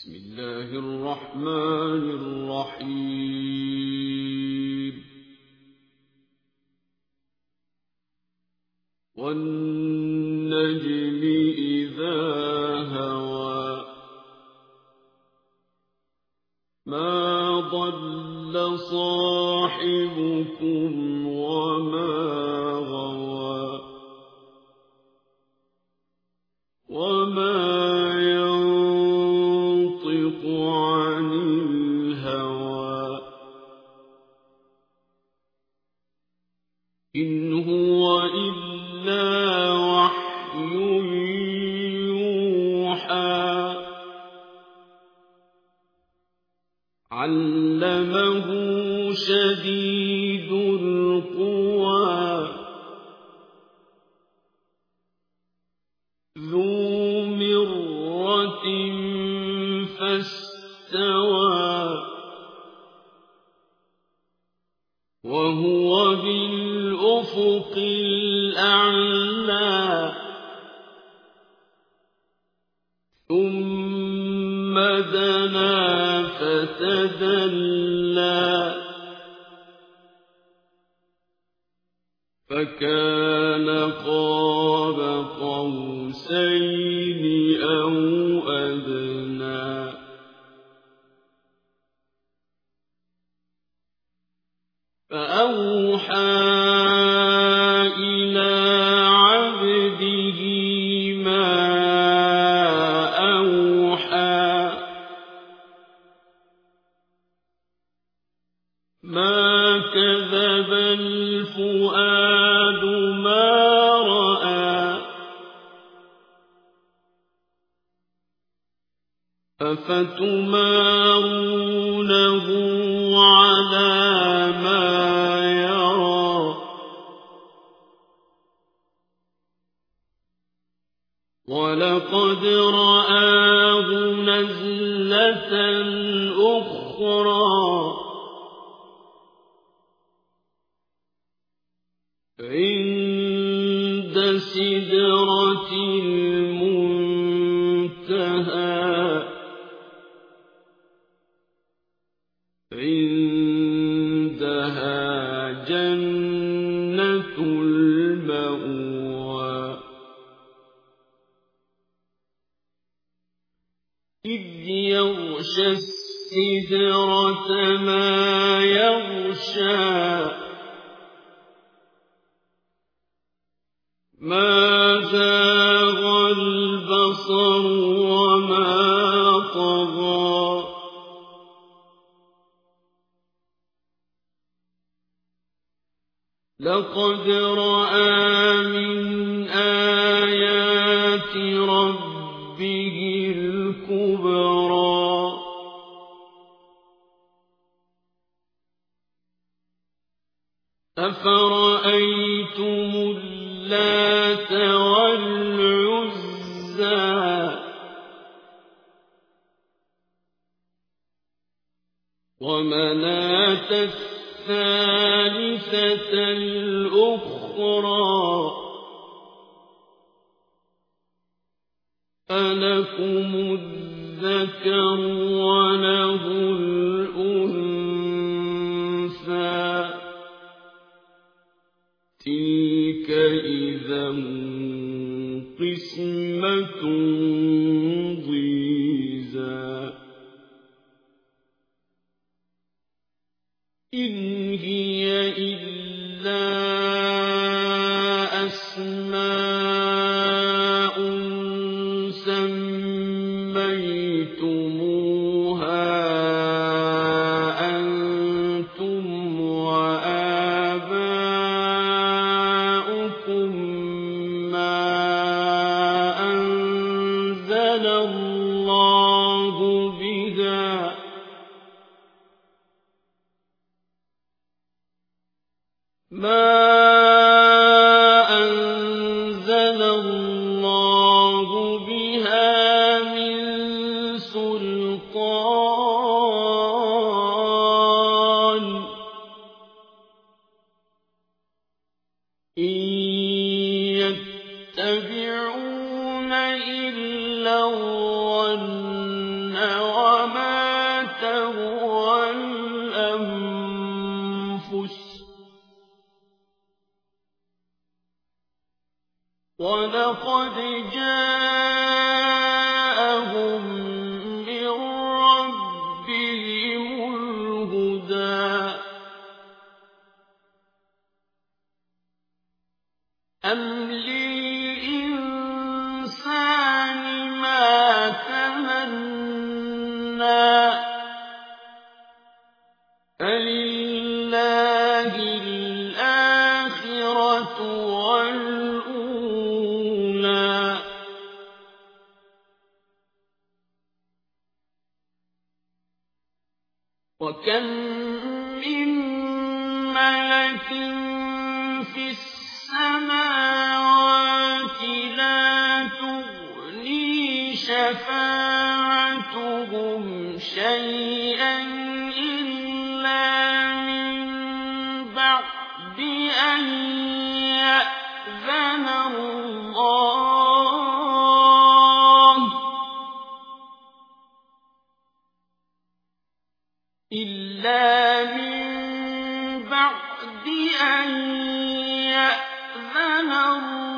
بسم الله الرحمن الرحيم. والنجم إذا هوى ما ضل صاحبكم إن هو إلا وحي يوحى. علمه شديد بالأفق الأعلى. ثم دنا فتدلى. فكان قاب قوسين أو الفؤاد ما رأى. أفتمارونه على ما يرى؟ ولقد رآه نزلة أخرى. عند سدرة المنتهى. عندها جنة المأوى. إذ يغشى السدرة ما يغشى. ما زاغ البصر وما طغى. لقد رأى من آيات ربه الكبرى. أفرأيتم اللات والعزى ومناة الثالثة الأخرى. ألكم الذكر وله الأنثى. تلك قسمة ضيزى. إن هي إلا أسماء سميتموها أنتم وآباؤكم. ما أنزل الله بها من سلطان إن يتبعون إلا الظن ولقد جاءهم من ربهم الهدى أم للإنسان ما تمنى فلله الآخرة وكم من ملك في السماوات لا تغني شفاعتهم شيئا إلا من بعد أن يأذن الله الله